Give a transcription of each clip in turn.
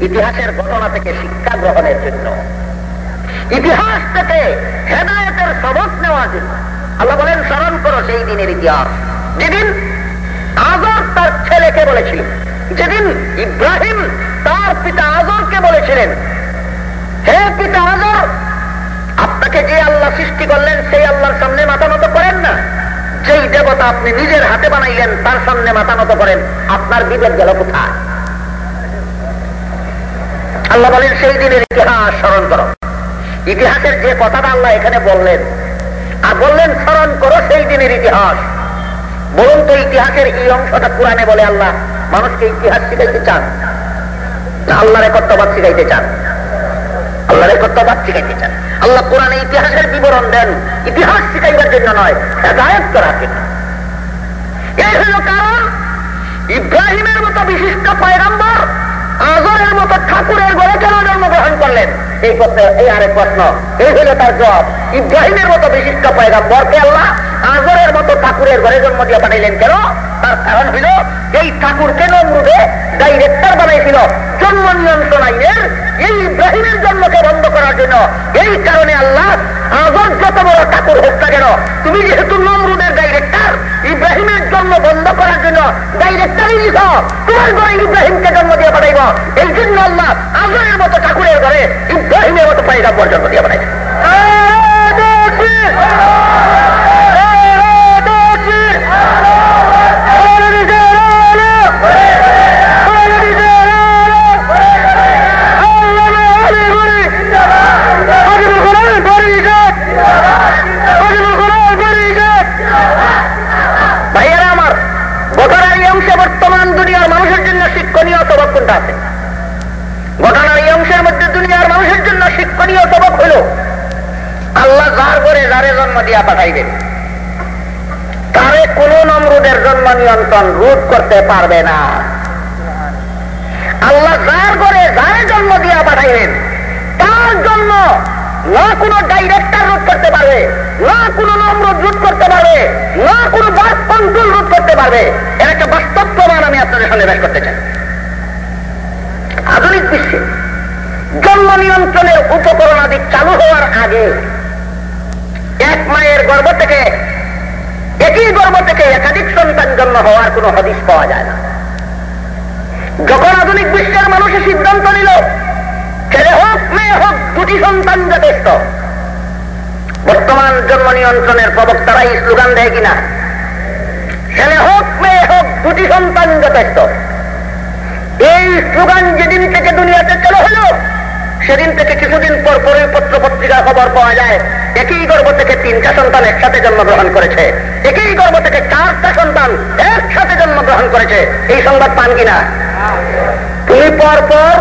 ইতিহাসের ঘটনা থেকে শিক্ষা গ্রহণের জন্য। ইতিহাস থেকে হেদায়তের সবক নেওয়ার জন্য। আল্লাহ বলেন, স্মরণ করো সেই দিনের ইতিহাস। যেদিন আজর তার ছেলেকে বলেছিল যেদিন ইব্রাহিম তার পিতা আজরকে বলেছিলেন, হে পিতা আজর, আপনাকে যে আল্লাহ সৃষ্টি করলেন, সেই আল্লাহর সামনে মাথা মতো করেন না। যেই দেবতা আপনি নিজের হাতে বানাইলেন, তার সামনে মাথা মতো করেন। আপনার বিবেক গেল কোথায়? আল্লাহ বলেন, সেই দিনের ইতিহাস স্মরণ করো। ইতিহাসের যে কথাটা আল্লাহ এখানে বললেন, আর বললেন, স্মরণ করো সেই দিনের ইতিহাস। বলুন তো, ইতিহাসের এই অংশটা কোরআনে বলে আল্লাহ মানুষকে ইতিহাস শিখাইতে চান আল্লাহর একত্রবাদ শিখাইতে চান? আল্লাহর একত্রবাদ শিখাইতে চান। আল্লাহ কোরআনে ইতিহাসের বিবরণ দেন। ইতিহাস শিখাইবার জন্য নয়, হেদায়ত করার জন্য। এই হল কারণ ইব্রাহিমের মতো বিশিষ্ট পয়গাম্বর আজরের ঠাকুরের ঘরে কেন জন্মগ্রহণ করলেন? এই প্রশ্ন, এই আরেক প্রশ্ন। এই হলো তার জবাব। ইব্রাহিমের মতো বিশিষ্ট পয়গাম্বরকে আল্লাহ? আজরের মতো ঠাকুরের ঘরে জন্ম দিয়ে পাঠাইলেন কেন? তার কারণ হইল এই ঠাকুরকে নমরুদে ডাইরেক্টর বানাইছিল জন্ম নিয়ন্ত্রণ আইনের এই ইব্রাহিমের জন্মকে বন্ধ করার জন্য। এই কারণে আল্লাহ, আজর যত বড় ঠাকুর হোক না কেন, তুমি যেহেতু নমরুদের ডাইরেক্টর ইব্রাহিমের জন্ম বন্ধ করার জন্য ডাইরেক্টরই লিখ তোমার ঘরে ইব্রাহিমকে জন্ম দিয়ে পাঠাইব। এই জন্য আল্লাহ আজরের মতো ঠাকুরের ঘরে ইব্রাহিমের মতো পায়রা পর্যন্ত দিয়ে পাঠাইব শিক্ষণীয় আছে। ঘটনার এই অংশের মধ্যে দুনিয়ার মানুষের জন্য শিক্ষণীয় সবক হল, আল্লাহ যার করে যারে জন্ম দিয়া পাঠাইবেন, তারে কোন নমরুদের জন্ম নিয়ন্ত্রণ রোধ করতে পারবে না। আল্লাহ যার করে যারে জন্ম দিয়া পাঠাইবেন, তার জন্য না কোনো ডাইরেক্টর রোধ করতে পারবে, না কোনো নম্রদ রোধ করতে পারবে, না কোনো বাস কন্ট্রোল রোধ করতে পারবে। এর একটা বাস্তব প্রমাণ আমি আপনাদের সামনে বেশ করতে চাই। আধুনিক বিশ্বে জন্ম নিয়ন্ত্রণের উপকরণ আদি চালু হওয়ার আগে এক মায়ের গর্ভ থেকে একই গর্ভ থেকে একাধিক সন্তান জন্ম হওয়ার কোন হদিস পাওয়া যায় না। যখন আধুনিক বিশ্বের মানুষের সিদ্ধান্ত নিল, ছেলে হোক, মেয়ে হোক, দুটি সন্তান যথেষ্ট। বর্তমান জন্ম নিয়ন্ত্রণের প্রবক্তারা এই স্লোগান দেয় কিনা? ছেলে হোক, মেয়ে হোক, দুটি সন্তান যথেষ্ট। এই স্লোগান যেদিন থেকে দুনিয়াতে চালু হলো, সেদিন থেকে কিছুদিন পর পরই পত্র পত্রিকার খবর পাওয়া যায়, একই গর্ব থেকে তিনটা সন্তান একসাথে জন্মগ্রহণ করেছে। একই গর্ব থেকে চারটা সন্তান একসাথে জন্মগ্রহণ করেছে। এই সংবাদ পান কিনা? তুমি পর পর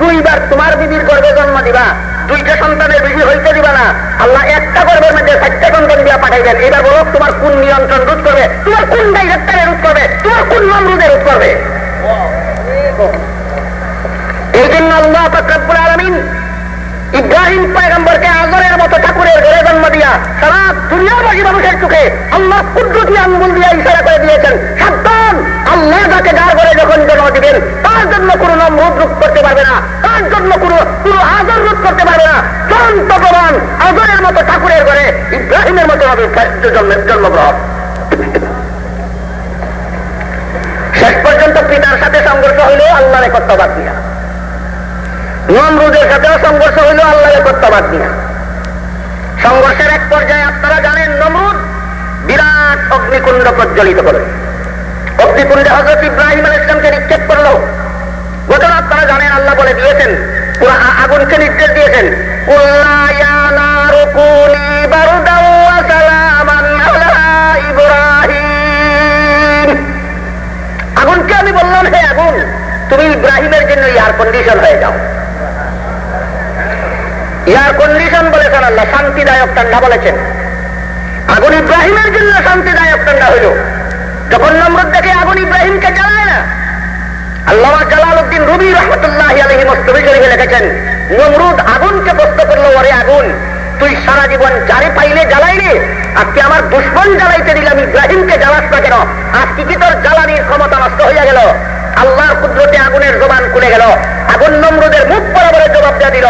দুইবার তোমার বিবির গর্ভে জন্ম দিবা। দুইটা সন্তানের বিবি হইতে দিবা না। আল্লাহ একটা গর্ভের মধ্যে চারটা সন্তান দিয়া পাঠাইবেন। এবার বলো, তোমার কোন নিয়ন্ত্রণ রোধ করবে? তোমার কোন ডাইরেক্টরে রোধ করবে? তোমার কোন নাম রোধে রোধ করবে? এই জন্য আল্লাহ ফকরবুল আলমিন ইব্রাহিম পয়গম্বরকে আজরের মতো ঠাকুরের ঘরে জন্ম দিয়া সারা দুনিয়াবাসী মানুষের চোখে আল্লাহ কুদ্রতি আঙ্গুল দিয়া ইশারা করে দিয়েছেন। সাবধান! আল্লাহ যাকে যার ঘরে যখন জন্ম দিবেন, তার জন্য কোনো নমরুদ রূপ করতে পারবে না, তার জন্য কোনো কোনো আজর রূপ করতে পারবে না। চূড়ান্ত প্রমাণ আজরের মতো ঠাকুরের ঘরে ইব্রাহিমের মতো হবে জন্মগ্রহণ। শেষ পর্যন্ত পিতার সাথে সংঘর্ষ হইল আল্লাহর একত্রবাদ দিয়া। নমরুদের সাথেও সংঘর্ষ হইল আল্লাহর একত্রবাদ দিয়া। সংঘর্ষের এক পর্যায়ে আপনারা জানেন, নমরুদ বিরাট অগ্নিকুণ্ড প্রজ্বলিত করে। অগ্নিকুণ্ডে হজরত ইব্রাহিম আল ইসলামকে নিক্ষেপ করল। ঘটনা আপনারা জানেন, আল্লাহ বলে দিয়েছেন আগুনকে নির্দেশ দিয়েছেন আগুনকে আগুন তুমি ইব্রাহিমের জন্য এয়ার কন্ডিশন হয়ে যাও। এয়ার কন্ডিশন বলেছেন আল্লাহ, শান্তিদায়ক ঠান্ডা বলেছেন। আগুন ইব্রাহিমের জন্য শান্তিদায়ক ঠান্ডা হইল। যখন নম্রত দেখে আগুন ইব্রাহিমকে জ্বালায় না আল্লাহ রবি রহমতুল্লাহ লিখেছেন, নমরুদ আগুনকে করল, ওরে আগুন, তুই সারা জীবন পাইলে জ্বালাইলে আমার দুশ্মন জ্বালাইতে দিলাম ইব্রাহিমকে জ্বালাস না কেন? আজকে কি তোর জ্বালানির ক্ষমতা নষ্ট হইয়া গেল? আল্লাহর কুদরতে আগুনের জবান খুলে গেল। আগুন নমরুদের মুখ বরাবরে জবাব দিয়ে দিল।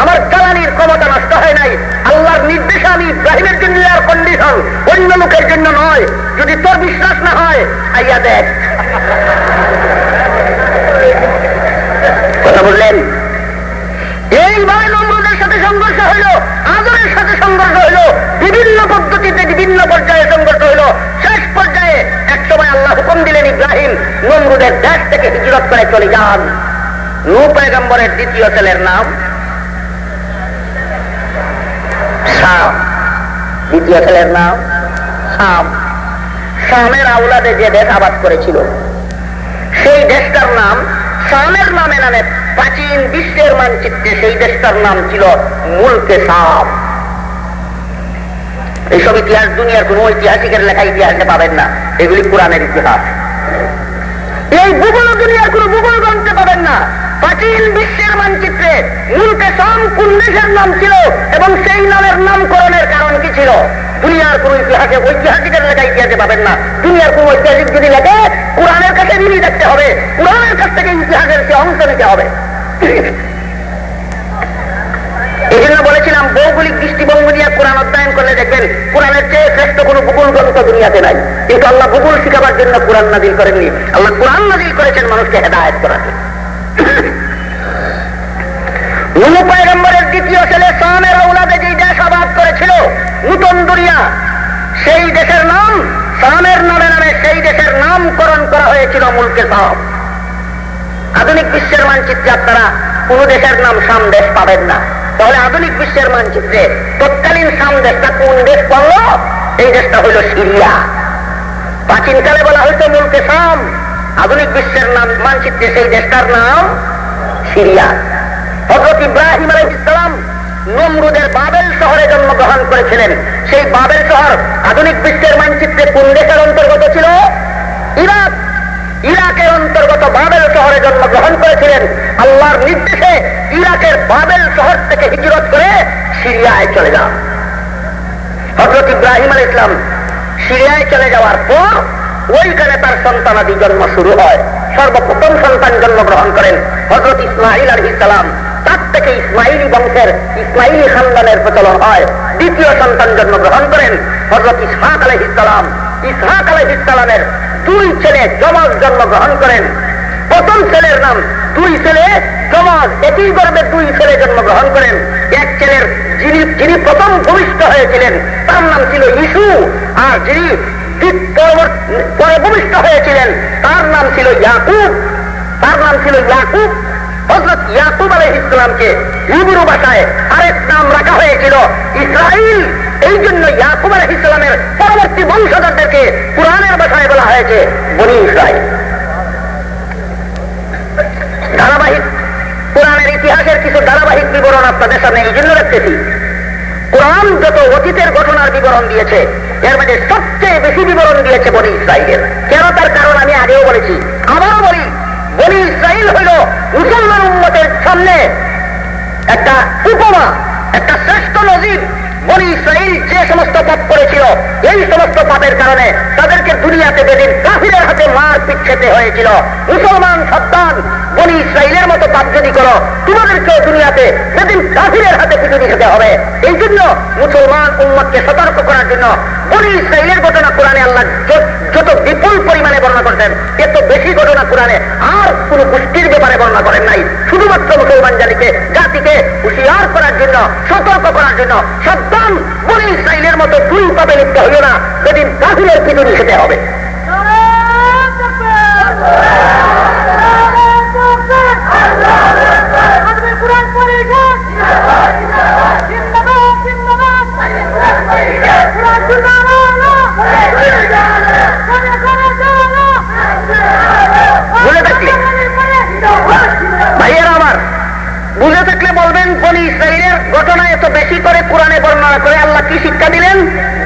আমার জ্বালানির ক্ষমতা নষ্ট হয় নাই। আল্লাহর নির্দেশে আমি ইব্রাহিমের জন্য আর কন্ডিশন অন্য লোকের জন্য নয়। যদি তোর বিশ্বাস না হয়, আইয়া দেখ। কথা বললেন? সাথে সংঘর্ষ হইল, আদরের সাথে সংঘর্ষ হইল, বিভিন্ন পদ্ধতিতে বিভিন্ন পর্যায়ে সংঘর্ষ হইল। শেষ পর্যায়ে এক সময় আল্লাহ হুকুম দিলেন, ইব্রাহিম, নমরুদের দেশ থেকে হিজরত করে চলে যান। নূ পয়গম্বরের দ্বিতীয় ছেলের নাম শাম। দ্বিতীয় ছেলের নাম শাম। শামের আউলাদে যে দেশ আবাদ করেছিল, সেই দেশটার নাম শামের নামে নামে প্রাচীন বিশ্বের মানচিত্রে সেই দেশটার নাম ছিল মুলকে সাম। এইসব ইতিহাস, দুনিয়ার কোন ঐতিহাসিকের লেখা ইতিহাসে পাবেন না। এগুলি কোরআনের ইতিহাস। এই ভূগোল দুনিয়ার কোন ভূগোল গ্রন্থে পাবেন না। প্রাচীন বিশ্বের মানচিত্রে মুলকে সাম কোন দেশের নাম ছিল এবং সেই নামের নামকরণের কারণ কি ছিল? দুনিয়ার কোন ইতিহাসে, ঐতিহাসিকের লেখা ইতিহাসে পাবেন না। দুনিয়ার কোন ঐতিহাসিক যদি লেখে, কোরআনের কাছে ঋণী দেখতে হবে। কোরআনের কাছ থেকে ইতিহাসের সে অংশ নিতে হবে। এই জন্য বলেছিলাম, ভৌগোলিক দৃষ্টিভঙ্গি নিয়ে কোরআন অধ্যয়ন করলে দেখবেন, কোরআনের চেয়ে শ্রেষ্ঠ কোনো ভূগোল গ্রন্থ দুনিয়াতে নাই। কিন্তু আল্লাহ ভূগোল শিখাবার জন্য কোরআন নাজিল করেননি। আল্লাহ কোরআন নাজিল করেছেন মানুষকে হেদায়ত করাতে সেই দেশের নাম সামের নামে নামে সেই দেশের নামকরণ করা হয়েছিল মুলকে সাম আধুনিক বিশ্বের মানচিত্রে আপনারা কোন দেশের নাম সাম দেশ পাবেন না। তাহলে আধুনিক বিশ্বের মানচিত্রে তৎকালীন সাম দেশটা কোন দেশ পড়ল এই দেশটা হইল সিরিয়া। প্রাচীনকালে বলা হইতো মুলকে সাম আধুনিক বিশ্বের নাম, মানচিত্রে সেই দেশটার নাম সিরিয়া। হজরত ইব্রাহিম আলহ ইসলাম নমরুদের বাবেল শহরে জন্মগ্রহণ করেছিলেন। সেই বাবেল শহর আধুনিক বিশ্বের মানচিত্রে কোন দেশের অন্তর্গত ছিল? ইরাক। ইরাকের অন্তর্গত বাবেল শহরে জন্মগ্রহণ করেছিলেন। আল্লাহর নির্দেশে ইরাকের বাবেল শহর থেকে হিজরত করে সিরিয়ায় চলে যান। হজরত ইব্রাহিম আল ইসলাম সিরিয়ায় চলে যাওয়ার পর ওইখানে তার সন্তানাদি জন্ম শুরু হয়। সর্বপ্রথম সন্তান জন্মগ্রহণ করেন হজরত ইসমাইল আলহ ইসলাম তার থেকে ইসমাইলি বংশের ইসমাইলি খানদানের প্রচলন হয়। দ্বিতীয় সন্তান জন্মগ্রহণ করেন হজরত ইসহাক আলহ ইসলাম ইসহাক আলহ ইসলামের দুই ছেলে জমজ জন্মগ্রহণ করেন। প্রথম ছেলের নাম দুই ছেলে জমজ একই গর্ভে দুই ছেলে জন্মগ্রহণ করেন। এক ছেলের যিনি যিনি প্রথম ভূমিষ্ঠ হয়েছিলেন, তার নাম ছিল ইসু। আর যিনি পরে ভূমিষ্ঠ হয়েছিলেন, তার নাম ছিল ইয়াকুব। তার নাম ছিল ইয়াকুব। হজরত ইয়াকুব আলহ ইসলামকে হিব্রু ভাষায় আরেক নাম রাখা হয়েছিল ইসরাইল এই জন্য ইয়াকুব আলহ ইসলামের পরবর্তী বংশধরদেরকে পুরাণের ভাষায় বলা হয়েছে বনি ইসরাইল ধারাবাহিক কোরআনের ইতিহাসের কিছু ধারাবাহিক বিবরণ আপনাদের সামনে এই জন্য রাখতেছি। কোরআন যত অতীতের ঘটনার বিবরণ দিয়েছে, এর মধ্যে সবচেয়ে বেশি বিবরণ দিয়েছে বনি ইসরায়েলের কেন তার কারণ আমি আগেও বলেছি। আবারও বলি, বনি ইসরায়েল হইল মুসলমান উন্মতের সামনে একটা উপমা। একটা শ্রেষ্ঠ নজির বনি ইসরায়েল যে সমস্ত পাপ করেছিল, এই সমস্ত পাপের কারণে তাদেরকে দুনিয়াতে বেদিন কাফিরের হাতে মার পিঠ খেতে হয়েছিল। মুসলমান সন্তান বনি ইসরায়েলের মতো পাপ যদি করো, তোমাদেরকেও দুনিয়াতে সেদিন কাফিরের হাতে পিছুনি খেতে হবে। এই জন্য মুসলমান উম্মতকে সতর্ক করার জন্য বনি ইসরায়েলের ঘটনা কোরআনে আল্লাহ যত বিপুল পরিমাণে বর্ণনা করতেন এত বেশি ঘটনা কোরআনে। আর কোন গোষ্ঠীর ব্যাপারে বর্ণনা করেন নাই। শুধুমাত্র মুসলমান জাতিকে জাতিকে হুশিয়ার করার জন্য, সতর্ক করার জন্য সাবধান। বনি ইসরায়েলের মতো দুই পাবে লিপ্ত হইল না। সেদিন কাফিরের পিছুনি খেতে হবে। বুঝে শিক্ষা দিলেন,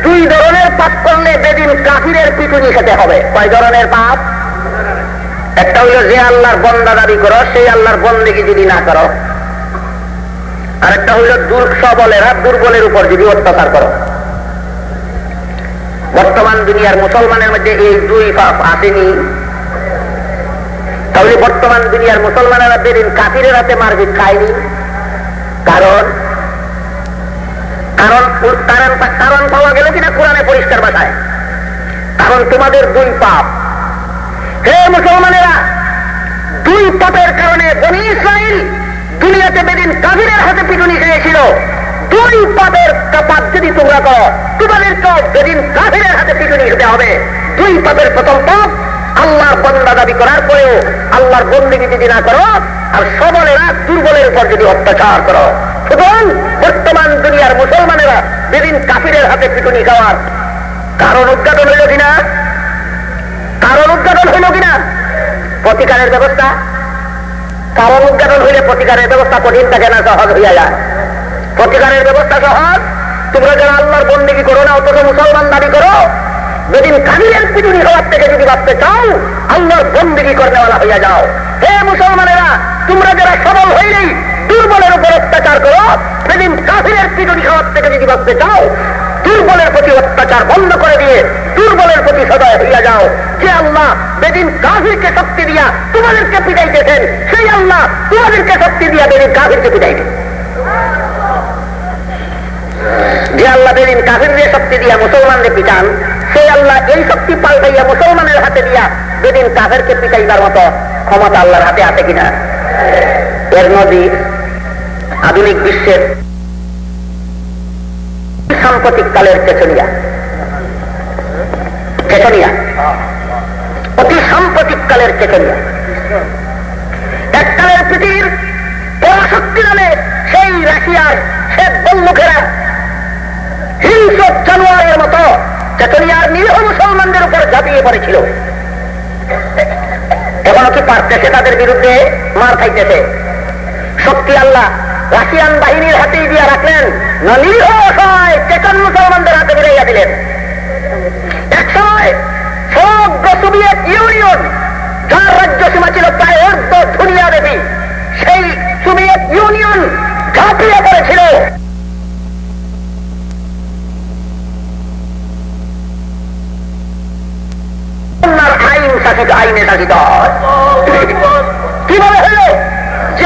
দুই ধরনের পাপ করলে বেদিন কাফিরের পিটুনি খেতে হবে। কয় ধরনের পাপ একটা হইল যে আল্লাহর বন্দা দাবি করো, সেই আল্লাহর বন্দেকে যদি না করো। আর একটা হইল দুর সবলেরা দুর্বলের উপর যদি অত্যাচার করো। বর্তমান দুনিয়ার মুসলমানের মধ্যে এই দুই পাপ আসেনি। তাহলে বর্তমান দুনিয়ার মুসলমানেরা বেদিন কাফিরের হাতে মারপিট খায়নি, কারণ কারণ কারণ পাওয়া গেল কিনা কোরআনে পরিষ্কার বাসায় কারণ তোমাদের দুই পাপ। হে মুসলমানেরা, দুই পাপের কারণে বনি ইসরায়েল দুনিয়াতে বেদিন কাবিরের হাতে পিটুনি খেয়েছিল। দুই পাপের পাপ যদি তোমরা করো তোমাদের তো বেদিন কাবিরের হাতে পিটুনি খেতে হবে। দুই পাপের প্রথম পাপ, আল্লাহর বন্দা দাবি করার পরেও আল্লাহর বন্দিকে যদি না করো, আর সবলেরা দুর্বলের উপর যদি অত্যাচার করো। সুতরাং বর্তমান দুনিয়ার মুসলমানেরা বেদিন কাফিরের হাতে পিটুনি খাওয়ার কারণ উদ্ঘাটন হইল কিনা? কারণ উদ্ঘাটন হইল কিনা? প্রতিকারের ব্যবস্থা। কারণ উদ্ঘাটন হইলে প্রতিকারের ব্যবস্থা কঠিন থাকে না, সহজ হইয়া যায়। প্রতিকারের ব্যবস্থা সহজ। তোমরা যারা আল্লাহর বন্দিগি করো না, অথচ মুসলমান দাবি করো যেদিন কাবিরের পিটুনি হওয়ার থেকে যদি ভাবতে চাও, আল্লাহর বন্দিগি করনেওয়ালা হইয়া যাও। হে মুসলমানেরা, তোমরা যারা সবল হইলেই দুর্বলের উপর অত্যাচার করো। সেদিন কাফিরের পিটুনি হওয়ার থেকে যদি ভাবতে চাও, দুর্বলের প্রতি অত্যাচার বন্ধ করে দিয়ে দুর্বলের প্রতি সদয় হইয়া যাও। যে আল্লাহ বেদিন কাফিরকে শক্তি দিয়া তোমাদেরকে পিটাইতেছেন সেই আল্লাহ তোমাদেরকে শক্তি দিয়া বেদিন কাফিরকে পিটাইতে যে আল্লাহ বেদিন কাফিরদের শক্তি দিয়া মুসলমানদের পিটান, সেই আল্লাহ এই শক্তি পাল্টাইয়া মুসলমানের হাতে দিয়া বেদিন কাফেরকে পিটাইবার মতো ক্ষমতা আল্লাহর হাতে আছে কিনা? এর নদী আধুনিক বিশ্বের সাম্প্রতিক কালের চেচনিয়া চেচনিয়া অতি সাম্প্রতিক কালের চেচনিয়া এককালের পৃথিবীর পরাশক্তি নামে সেই রাশিয়ার সে বন্দুকেরা হিংস্র জানুয়ারের মতো চেচনিয়ার নিরীহ মুসলমানদের উপর ঝাঁপিয়ে পড়েছিল। এখনও কি পারতেছে তাদের বিরুদ্ধে মার খাইতেছে। শক্তি আল্লাহ রাশিয়ান বাহিনীর হাতে দিয়ে রাখলেন। নিরীহ চেতন মুসলমানদের হাতে মিলাইয়া দিলেন। এক সময় সমগ্র সোভিয়েত ইউনিয়ন, যার রাজ্য সীমা ছিল প্রায় অর্ধ দেবী, সেই সোভিয়েত ইউনিয়ন ঝাঁপিয়ে পড়েছিল। আইন শাসিত আইনে শাসিত কীভাবে হলো?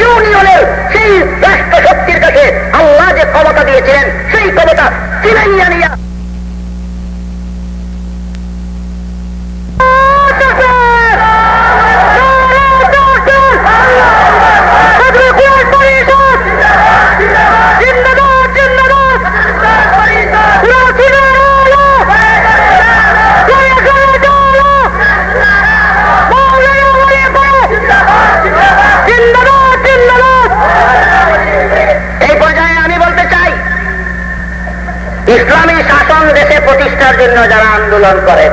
ইউনিয়নের সেই রাষ্ট্র শক্তির কাছে আল্লাহ যে ক্ষমতা দিয়েছিলেন সেই ক্ষমতা ছিনাইয়া নিয়া আন্দোলন করেন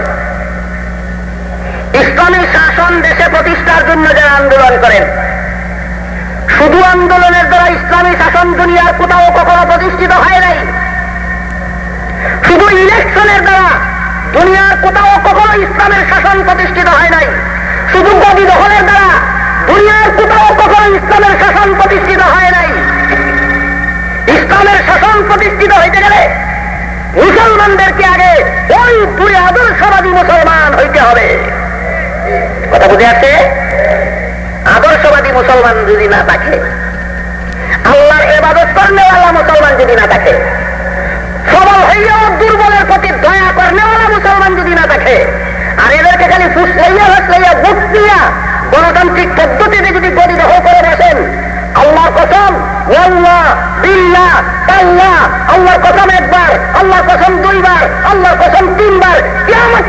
ইসলামী শাসন দেশে প্রতিষ্ঠার জন্য যারা আন্দোলন করেন, শুধু আন্দোলনের দ্বারা ইসলামী শাসন দুনিয়ার কোথাও কখনো প্রতিষ্ঠিত হয় নাই। শুধু ইলেকশনের দ্বারা দুনিয়ার কোথাও কখনো ইসলামের শাসন প্রতিষ্ঠিত হয় নাই। শুধু গদি দখলের দ্বারা দুনিয়ার কোথাও কখনো ইসলামের শাসন প্রতিষ্ঠিত হয় নাই। ইসলামের শাসন প্রতিষ্ঠিত হইতে গেলে মুসলমানদেরকে আগে ওই দুই আদর্শবাদী মুসলমান হইতে হবে। কথা বুঝে আছে আদর্শবাদী মুসলমান যদি না থাকে, আল্লাহর এবাদত করনেওয়ালা মুসলমান যদি না থাকে, সবল হইয়াও দুর্বলের প্রতি দয়া করনেওয়ালা মুসলমান যদি না থাকে, আর এদেরকে খালি ফুসলাইয়া ফুসলাইয়া বুক দিয়া গণতান্ত্রিক পদ্ধতিতে যদি গদি দখল করে বসেন আল্লাহর কসম আল্লাহ বিল্লাহ আল্লাহ আল্লাহর কসম একবার, আল্লাহর কসম দুইবার, আল্লাহর কসম তিনবার কেমন